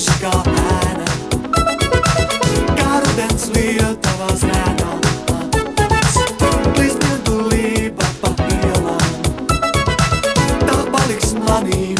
ceļš kā ēna. Kartens Lietuvā zrētā, līdz nedulība pa ielām. Tā paliks manīm.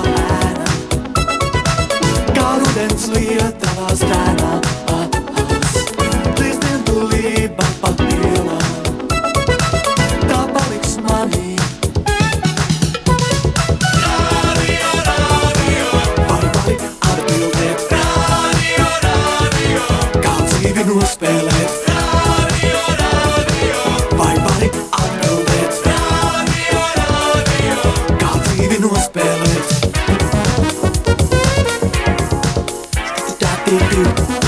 intensely at the last time. You.